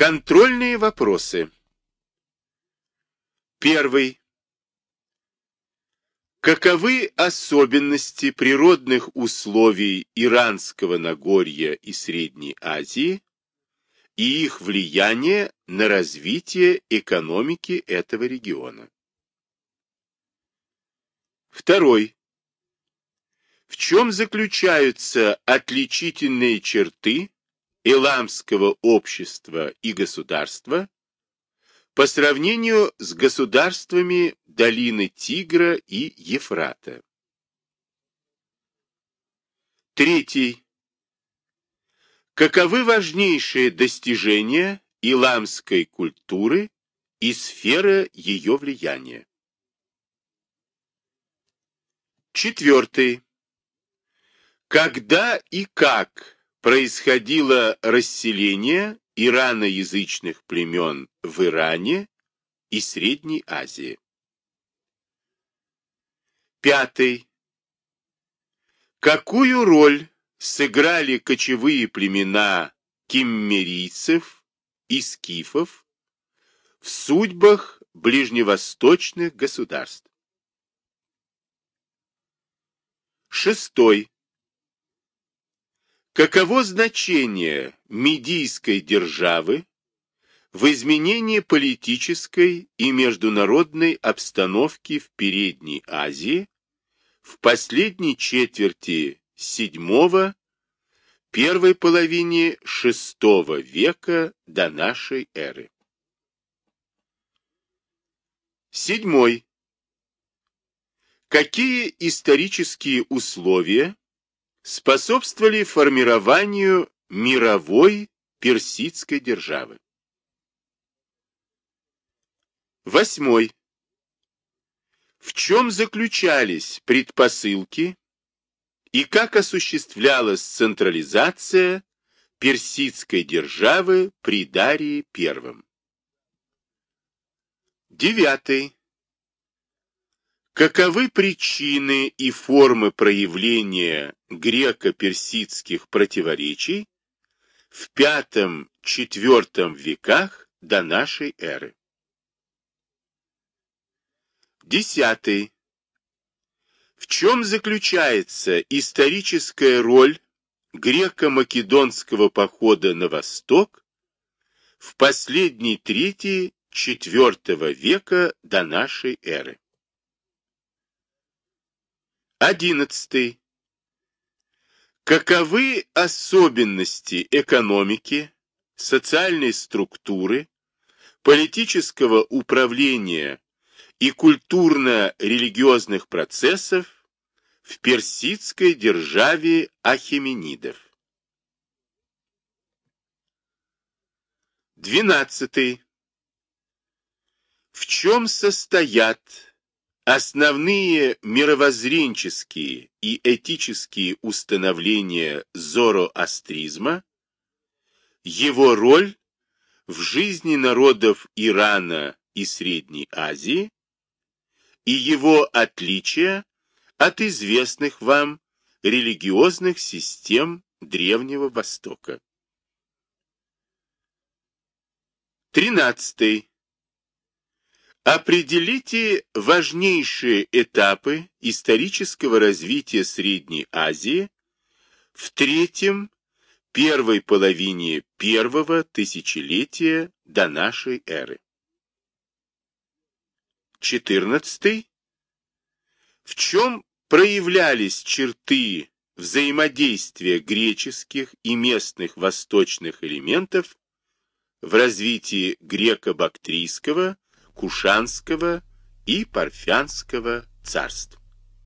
Контрольные вопросы. Первый. Каковы особенности природных условий Иранского Нагорья и Средней Азии и их влияние на развитие экономики этого региона? Второй. В чем заключаются отличительные черты Иламского общества и государства по сравнению с государствами долины Тигра и Ефрата. Третий. Каковы важнейшие достижения иламской культуры и сфера ее влияния? Четвертый. Когда и как происходило расселение ираноязычных племен в Иране и Средней Азии. Пятый. Какую роль сыграли кочевые племена киммерийцев и скифов в судьбах ближневосточных государств? Шестой. Каково значение медийской державы в изменении политической и международной обстановки в Передней Азии в последней четверти VII, первой половине VI века до нашей эры? Седьмой. Какие исторические условия способствовали формированию мировой персидской державы. Восьмой. В чем заключались предпосылки и как осуществлялась централизация персидской державы при Дарии I? Девятый. Каковы причины и формы проявления греко-персидских противоречий в V-IV веках до нашей эры? Десятый. В чем заключается историческая роль греко-македонского похода на восток в последней трети IV века до нашей эры? Одиннадцатый. Каковы особенности экономики, социальной структуры, политического управления и культурно-религиозных процессов в персидской державе Ахеменидов? Двенадцатый. В чем состоят Основные мировоззренческие и этические установления зороастризма, его роль в жизни народов Ирана и Средней Азии и его отличия от известных вам религиозных систем Древнего Востока. Тринадцатый. Определите важнейшие этапы исторического развития Средней Азии в третьем, первой половине первого тысячелетия до нашей эры. 14. В чем проявлялись черты взаимодействия греческих и местных восточных элементов в развитии греко-бактрийского Кушанского и Парфянского царств.